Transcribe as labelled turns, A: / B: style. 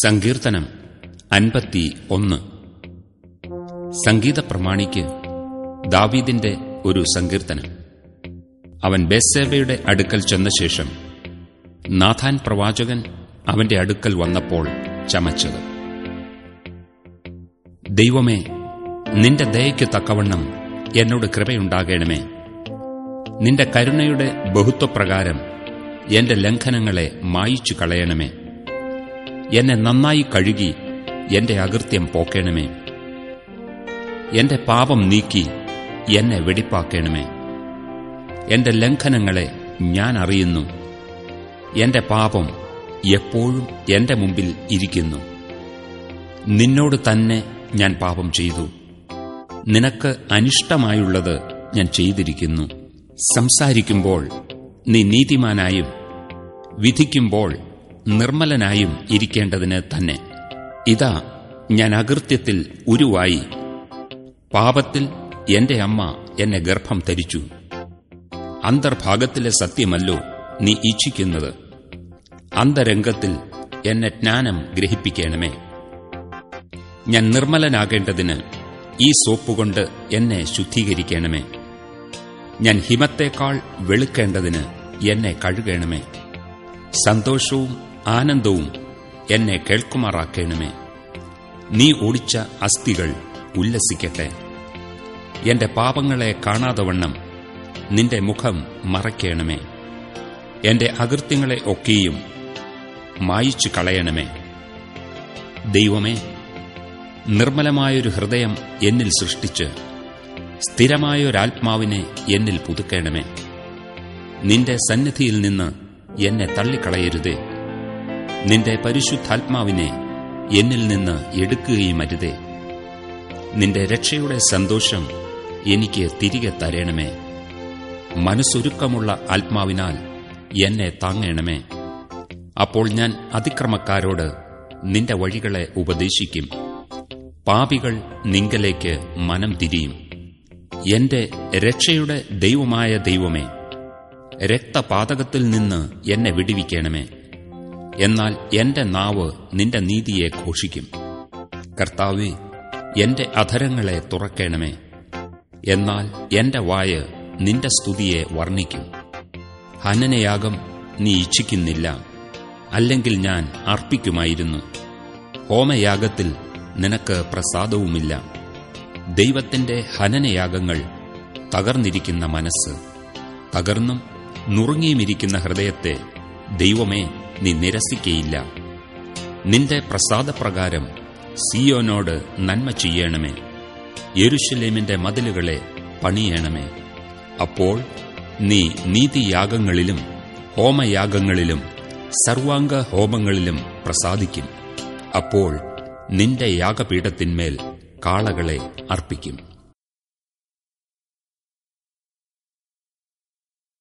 A: സങ്കീർത്തനം അൻപത്തി ഒന്ന് സംഗീത പ്രമാണിക്ക് ദാവീദിന്റെ ഒരു സങ്കീർത്തനം. അവൻ ബേസേബയുടെ അടുക്കൽ ചെന്ന ശേഷം നാഥാൻ പ്രവാചകൻ അവന്റെ അടുക്കൽ വന്നപ്പോൾ ചമച്ചത്. ദൈവമേ നിന്റെ ദയയ്ക്ക് തക്കവണ്ണം എന്നോട് കൃപയുണ്ടാകണമേ. നിന്റെ കരുണയുടെ ബഹുത്വപ്രകാരം എന്റെ ലംഘനങ്ങളെ മായിച്ചു കളയണമേ എന്നെ നന്നായി കഴുകി എന്റെ അകൃത്യം പോക്കേണമേ. എന്റെ പാപം നീക്കി എന്നെ വെടിപ്പാക്കണമേ. എന്റെ ലംഘനങ്ങളെ ഞാൻ അറിയുന്നു. എന്റെ പാപം എപ്പോഴും എന്റെ മുമ്പിൽ ഇരിക്കുന്നു. നിന്നോട് തന്നെ ഞാൻ പാപം ചെയ്തു. നിനക്ക് അനിഷ്ടമായുള്ളത് ഞാൻ ചെയ്തിരിക്കുന്നു. സംസാരിക്കുമ്പോൾ നീ നീതിമാനായും വിധിക്കുമ്പോൾ നിർമ്മലനായും ഇരിക്കേണ്ടതിന് തന്നെ. ഇതാ ഞാൻ അകൃത്യത്തിൽ ഉരുവായി. പാപത്തിൽ എന്റെ അമ്മ എന്നെ ഗർഭം ധരിച്ചു. അന്തർഭാഗത്തിലെ സത്യമല്ലോ നീ ഇച്ഛിക്കുന്നത് അന്തരംഗത്തിൽ എന്നെ ജ്ഞാനം ഗ്രഹിപ്പിക്കണമേ. ഞാൻ നിർമ്മലനാകേണ്ടതിന് ഈ സോപ്പുകൊണ്ട് എന്നെ ശുദ്ധീകരിക്കണമേ. ഞാൻ ഹിമത്തേക്കാൾ വെളുക്കേണ്ടതിന് എന്നെ കഴുകണമേ. സന്തോഷവും ആനന്ദവും എന്നെ കേൾക്കുമാറാക്കേണമേ. നീ ഓടിച്ച അസ്ഥികൾ ഉല്ലസിക്കട്ടെ. എന്റെ പാപങ്ങളെ കാണാതവണ്ണം നിന്റെ മുഖം മറയ്ക്കണമേ. എന്റെ അകൃത്യങ്ങളെ ഒക്കെയും മായിച്ചു കളയണമേ. ദൈവമേ നിർമ്മലമായൊരു ഹൃദയം എന്നിൽ സൃഷ്ടിച്ച് സ്ഥിരമായൊരാത്മാവിനെ എന്നിൽ പുതുക്കേണമേ. നിന്റെ സന്നിധിയിൽ നിന്ന് എന്നെ തള്ളിക്കളയരുതേ. നിന്റെ പരിശുദ്ധാത്മാവിനെ എന്നിൽ നിന്ന് എടുക്കുകയും അരുതേ. നിന്റെ രക്ഷയുടെ സന്തോഷം എനിക്ക് തിരികെ തരേണമേ. മനസ്സൊരുക്കമുള്ള ആത്മാവിനാൽ എന്നെ താങ്ങേണമേ. അപ്പോൾ ഞാൻ അതിക്രമക്കാരോട് നിന്റെ വഴികളെ ഉപദേശിക്കും. പാപികൾ നിങ്കലേക്ക് മനം തിരിയും. എന്റെ രക്ഷയുടെ ദൈവമായ ദൈവമേ രക്തപാതകത്തിൽ നിന്ന് എന്നെ വിടിവിക്കണമേ. എന്നാൽ എന്റെ നാവ് നിന്റെ നീതിയെ ഘോഷിക്കും. കർത്താവെ എന്റെ അധരങ്ങളെ തുറക്കണമേ. എന്നാൽ എന്റെ വായ് നിന്റെ സ്തുതിയെ വർണിക്കും. ഹനനയാഗം നീ ഇച്ഛിക്കുന്നില്ല അല്ലെങ്കിൽ ഞാൻ അർപ്പിക്കുമായിരുന്നു. ഹോമയാഗത്തിൽ നിനക്ക് പ്രസാദവുമില്ല. ദൈവത്തിന്റെ ഹനനയാഗങ്ങൾ തകർന്നിരിക്കുന്ന മനസ്സ് തകർന്നും നുറുങ്ങിയുമിരിക്കുന്ന ഹൃദയത്തെ ദൈവമേ നീ നിരസിക്കയില്ല നിന്റെ പ്രസാദപ്രകാരം സിയോനോട് നന്മ ചെയ്യണമേ. യെരുഷലേമിന്റെ മതിലുകളെ പണിയണമേ. അപ്പോൾ നീ നീതിയാഗങ്ങളിലും ഹോമയാഗങ്ങളിലും സർവാംഗ ഹോമങ്ങളിലും പ്രസാദിക്കും. അപ്പോൾ നിന്റെ യാഗപീഠത്തിന്മേൽ കാളകളെ അർപ്പിക്കും.